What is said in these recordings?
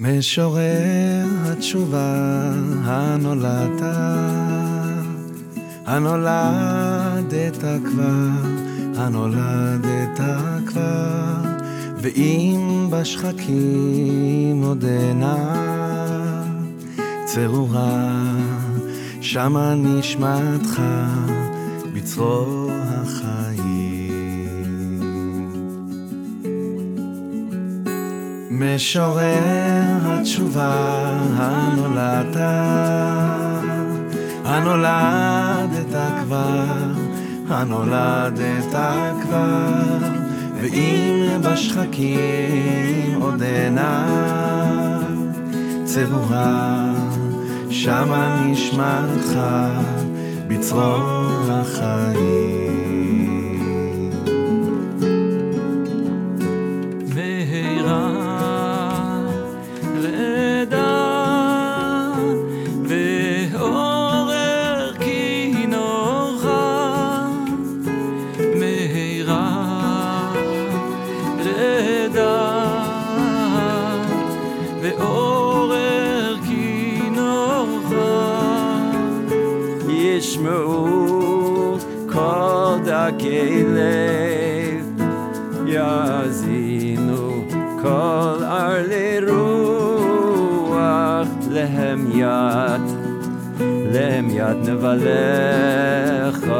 משורר התשובה הנולדת, הנולדת כבר, הנולדת כבר, ואם בשחקים עודנה צרורה, שמה נשמתך בצרור משורר התשובה הנולדת, הנולדת כבר, הנולדת כבר, ואם בשחקים עודנה צרורה, שמה נשמתך בצרור החיים. ישמעו כל דרכי לב, יאזינו כל ערלי רוח, להם יד, להם יד נבלך,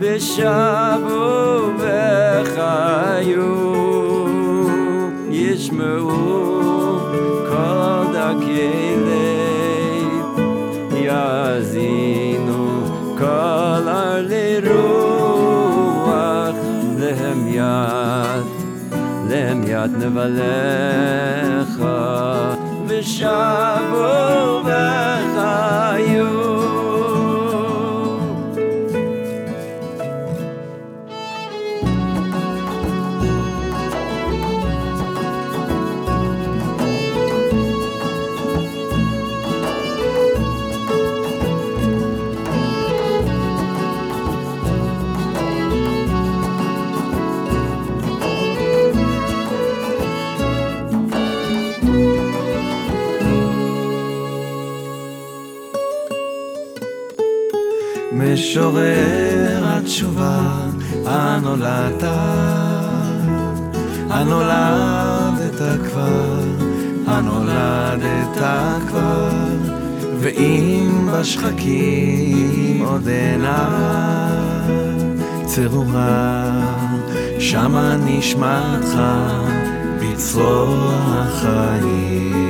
ושבו וחיו, ישמעו כל דרכי לב, להם יד נבלך ושבו וחיו משורר התשובה הנולדת, הנולדת כבר, הנולדת כבר, ואם בשחקים עודנה צרורה, שמה נשמתך בצרור החיים.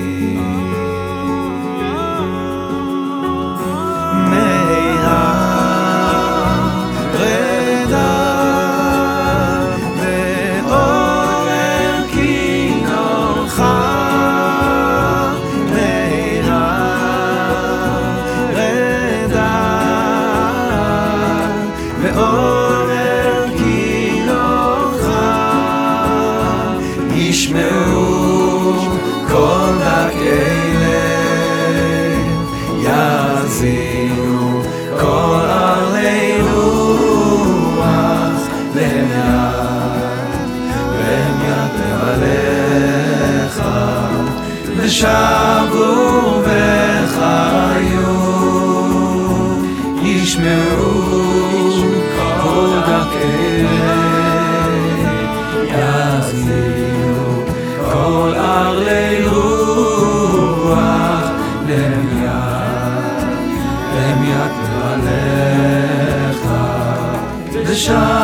שבו וחיו. ישמעו כל דקה יזילו כל ארלי רוח למיית למיית בעליך ושבו